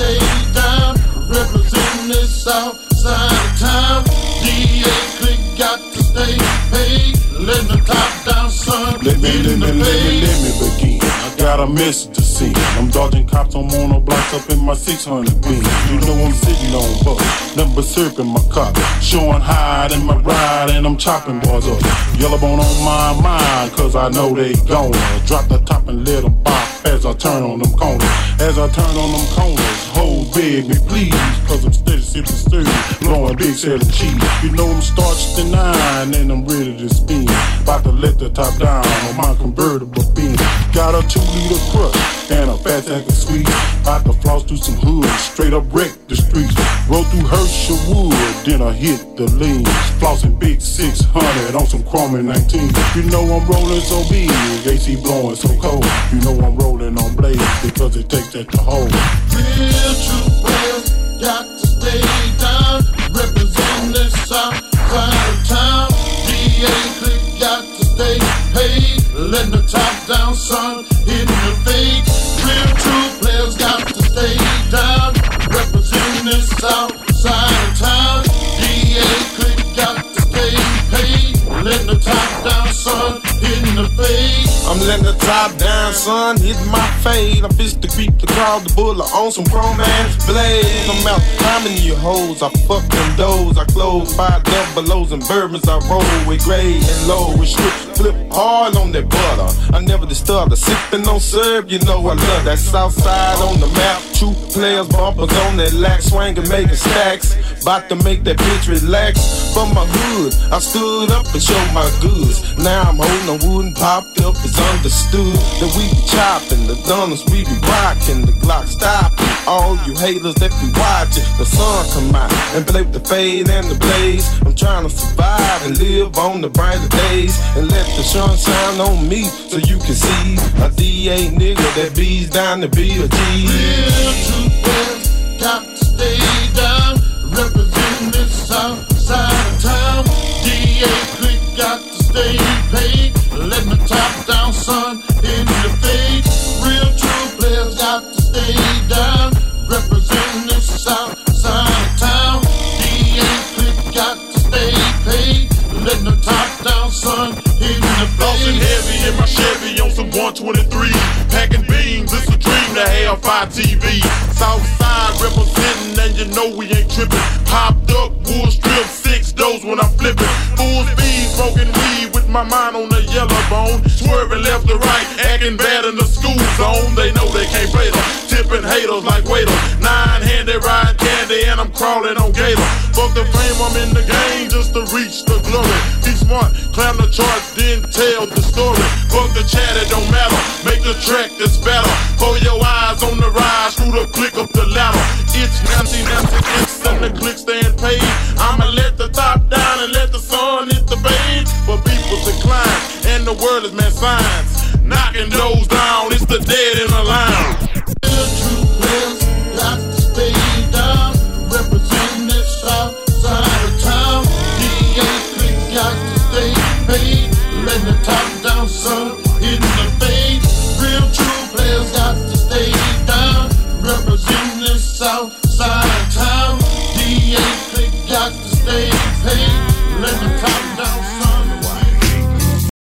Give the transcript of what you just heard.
stay down. Representing this south side of town. DA click got to stay paid. The top down, son. Let me, let me, let me, let me begin. Got a message to send. I'm dodging cops, on a block up in my 600 beam. You know I'm sitting on buck, nothing but syrup in my cup. Showing hide in my ride, and I'm chopping boys up. Yellow bone on my mind, cause I know they gonna drop the top and let them as I turn on them corners. As I turn on them corners, hold big me please, cause I'm steady sipping sturdy, blowing big selling cheese. You know I'm starched to nine, and I'm ready to spin. About to let the top down two liter crush and a fat tank of sweet. About to floss through some hoods, straight up wreck the streets. Roll through Herschel Wood, then I hit the lean. Flossing big 600 on some chrome and 19. You know I'm rolling so big, AC blowing so cold. You know I'm rolling on blades because it takes that to hold. Real true players got to stay down. Representing this side of town. DA click got to stay paid. Letting the top down, son. Hitting the fade. Real true players got to stay down. Representing this south side I'm letting the top down, son, hit my fade. I'm fist to creep the crowd, the bullet on some chrome ass blade. I'm out climbing you hoes, I fuck them doors. I close five double O's and bourbons. I roll with gray and low with strip. Flip hard on that butter. I never disturb the sipping on serve. You know I love that south side on the map. True players, bumpers on that lax, swinging, making stacks. About to make that bitch relax. From my hood, I stood up and showed my goods. Now I'm holding a wooden popped up. It's understood that we be chopping the gunners, we be rocking the Glock stopping. All you haters that be watching the sun come out and play with the fade and the blaze. I'm trying to survive and live on the brighter days and let the sun shine on me so you can see a DA nigga that bees down a G. Real true players got to stay down. Top down, son, in the face. Real true players got to stay down. Representing this south side of town. DA click got to stay paid. Let the top down, son, in the Flossing fade. heavy in my Chevy on some 123. Packing beans, it's a dream to have 5 TV. Southside representing, and you know we ain't tripping. Popped up, wood strip, six doors when I'm flipping. Full speed, weed with my mind on the yellow bone. Swerving left to right, acting bad in the school zone. They know they can't play them. Tipping haters like waiters. Nine handed ride candy, and I'm crawling on gator. Fuck the fame, I'm in the game just to reach the glory. Be smart, climb the charts, then tell the story. Fuck the chat, it don't matter. Make the track that's better. For your eyes on the rise, through the the world is man signs. Knocking those down, it's the dead in the line. Real true got to stay down. Representing side of town. DA got to stay paid. Let the top down, in the. Real true players got to stay down. Representing town. Got to stay paid. Let the top